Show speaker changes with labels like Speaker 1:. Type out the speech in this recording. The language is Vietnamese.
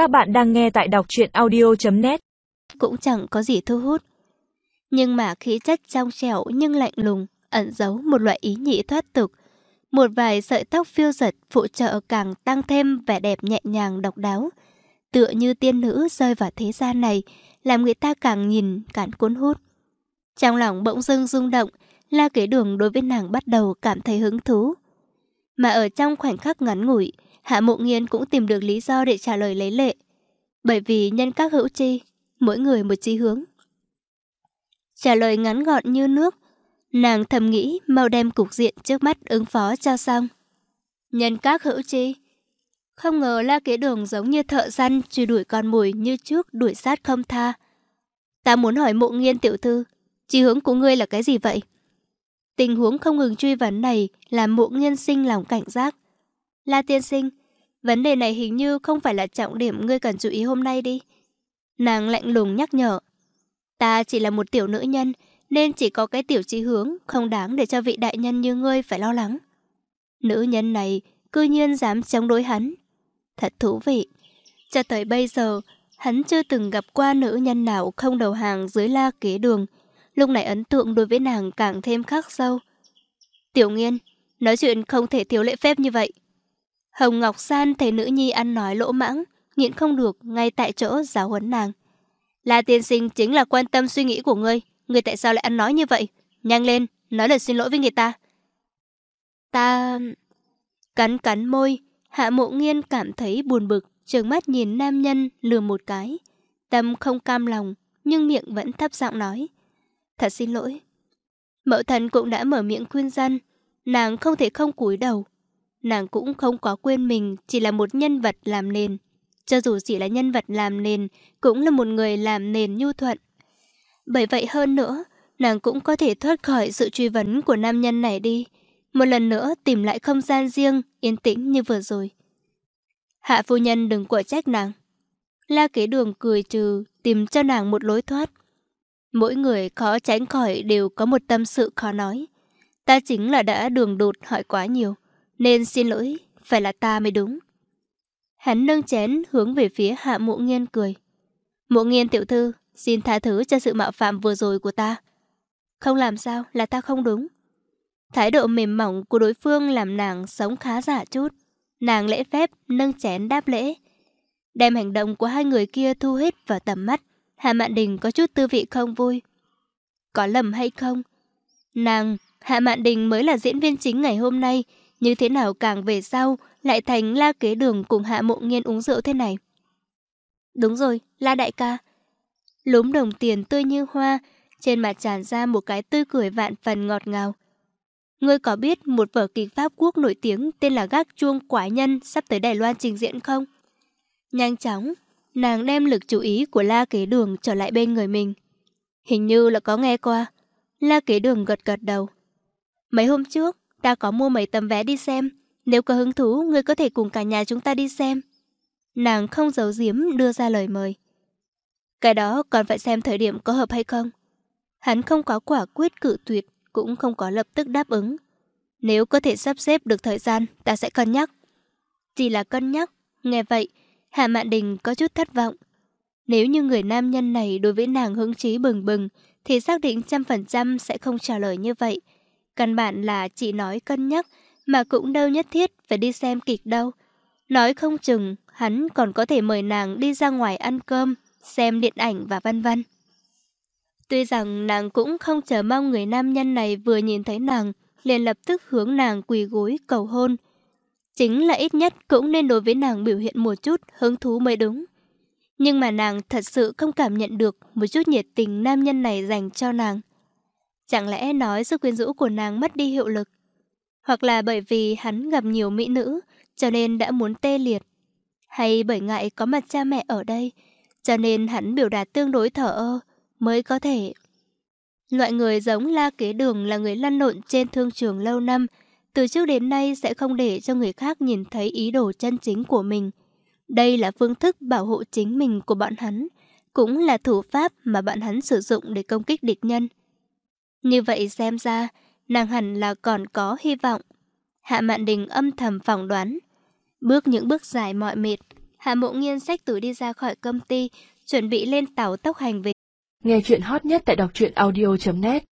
Speaker 1: Các bạn đang nghe tại đọc truyện audio.net
Speaker 2: Cũng chẳng có gì thu hút. Nhưng mà khí chất trong trẻo nhưng lạnh lùng, ẩn giấu một loại ý nhị thoát tục. Một vài sợi tóc phiêu giật phụ trợ càng tăng thêm vẻ đẹp nhẹ nhàng độc đáo. Tựa như tiên nữ rơi vào thế gian này, làm người ta càng nhìn càng cuốn hút. Trong lòng bỗng dưng rung động, la kế đường đối với nàng bắt đầu cảm thấy hứng thú. Mà ở trong khoảnh khắc ngắn ngủi, Hạ Mộ Nghiên cũng tìm được lý do để trả lời lấy lệ. Bởi vì nhân các hữu chi, mỗi người một chi hướng. Trả lời ngắn gọn như nước, nàng thầm nghĩ mau đem cục diện trước mắt ứng phó cho xong. Nhân các hữu chi. Không ngờ la kế đường giống như thợ săn truy đuổi con mồi như trước đuổi sát không tha. Ta muốn hỏi mộ nghiên tiểu thư, chi hướng của ngươi là cái gì vậy? Tình huống không ngừng truy vấn này làm mộ nghiên sinh lòng cảnh giác. La tiên sinh, vấn đề này hình như không phải là trọng điểm ngươi cần chú ý hôm nay đi. Nàng lạnh lùng nhắc nhở. Ta chỉ là một tiểu nữ nhân, nên chỉ có cái tiểu chí hướng không đáng để cho vị đại nhân như ngươi phải lo lắng. Nữ nhân này cư nhiên dám chống đối hắn. Thật thú vị. Cho tới bây giờ, hắn chưa từng gặp qua nữ nhân nào không đầu hàng dưới la kế đường. Lúc này ấn tượng đối với nàng càng thêm khắc sâu. Tiểu nghiên, nói chuyện không thể thiếu lễ phép như vậy. Hồng Ngọc San thấy nữ nhi ăn nói lỗ mãng, nhịn không được ngay tại chỗ giáo huấn nàng. La tiên sinh chính là quan tâm suy nghĩ của ngươi, ngươi tại sao lại ăn nói như vậy? Nhanh lên, nói lời xin lỗi với người ta. Ta... Cắn cắn môi, hạ mộ nghiên cảm thấy buồn bực, trường mắt nhìn nam nhân lừa một cái. Tâm không cam lòng, nhưng miệng vẫn thấp giọng nói. Thật xin lỗi. Mẫu thần cũng đã mở miệng khuyên dân, nàng không thể không cúi đầu, Nàng cũng không có quên mình chỉ là một nhân vật làm nền. Cho dù chỉ là nhân vật làm nền, cũng là một người làm nền nhu thuận. Bởi vậy hơn nữa, nàng cũng có thể thoát khỏi sự truy vấn của nam nhân này đi. Một lần nữa tìm lại không gian riêng, yên tĩnh như vừa rồi. Hạ phu nhân đừng quả trách nàng. La kế đường cười trừ, tìm cho nàng một lối thoát. Mỗi người khó tránh khỏi đều có một tâm sự khó nói. Ta chính là đã đường đột hỏi quá nhiều. Nên xin lỗi, phải là ta mới đúng. Hắn nâng chén hướng về phía hạ mộ nghiên cười. Mộ nghiên tiểu thư, xin tha thứ cho sự mạo phạm vừa rồi của ta. Không làm sao, là ta không đúng. Thái độ mềm mỏng của đối phương làm nàng sống khá giả chút. Nàng lễ phép, nâng chén đáp lễ. Đem hành động của hai người kia thu hết vào tầm mắt. Hạ Mạn Đình có chút tư vị không vui. Có lầm hay không? Nàng, Hạ Mạn Đình mới là diễn viên chính ngày hôm nay, như thế nào càng về sau lại thành la kế đường cùng hạ mộ nghiên uống rượu thế này. Đúng rồi, la đại ca. Lúm đồng tiền tươi như hoa, trên mặt tràn ra một cái tươi cười vạn phần ngọt ngào. Ngươi có biết một vở kịch Pháp Quốc nổi tiếng tên là Gác Chuông quả Nhân sắp tới Đài Loan trình diễn không? Nhanh chóng, nàng đem lực chú ý của La Kế Đường trở lại bên người mình. Hình như là có nghe qua. La Kế Đường gật gật đầu. Mấy hôm trước, Ta có mua mấy tấm vé đi xem. Nếu có hứng thú, ngươi có thể cùng cả nhà chúng ta đi xem. Nàng không giấu giếm đưa ra lời mời. Cái đó còn phải xem thời điểm có hợp hay không. Hắn không có quả quyết cự tuyệt, cũng không có lập tức đáp ứng. Nếu có thể sắp xếp được thời gian, ta sẽ cân nhắc. Chỉ là cân nhắc, nghe vậy, Hạ Mạn Đình có chút thất vọng. Nếu như người nam nhân này đối với nàng hứng chí bừng bừng, thì xác định trăm phần trăm sẽ không trả lời như vậy. Căn bản là chỉ nói cân nhắc, mà cũng đâu nhất thiết phải đi xem kịch đâu. Nói không chừng, hắn còn có thể mời nàng đi ra ngoài ăn cơm, xem điện ảnh và vân vân. Tuy rằng nàng cũng không chờ mong người nam nhân này vừa nhìn thấy nàng, liền lập tức hướng nàng quỳ gối cầu hôn. Chính là ít nhất cũng nên đối với nàng biểu hiện một chút hứng thú mới đúng. Nhưng mà nàng thật sự không cảm nhận được một chút nhiệt tình nam nhân này dành cho nàng. Chẳng lẽ nói sức quyến rũ của nàng mất đi hiệu lực? Hoặc là bởi vì hắn gặp nhiều mỹ nữ, cho nên đã muốn tê liệt? Hay bởi ngại có mặt cha mẹ ở đây, cho nên hắn biểu đạt tương đối thở ơ, mới có thể... Loại người giống La Kế Đường là người lăn lộn trên thương trường lâu năm, từ trước đến nay sẽ không để cho người khác nhìn thấy ý đồ chân chính của mình. Đây là phương thức bảo hộ chính mình của bọn hắn, cũng là thủ pháp mà bọn hắn sử dụng để công kích địch nhân. Như vậy xem ra, nàng hẳn là còn có hy vọng. Hạ Mạn Đình âm thầm phỏng đoán. Bước những bước dài mọi mệt, Hạ Mộ Nghiên xách túi đi ra khỏi công ty, chuẩn bị lên tàu tốc hành về.
Speaker 1: Nghe chuyện hot nhất tại đọc truyện audio.net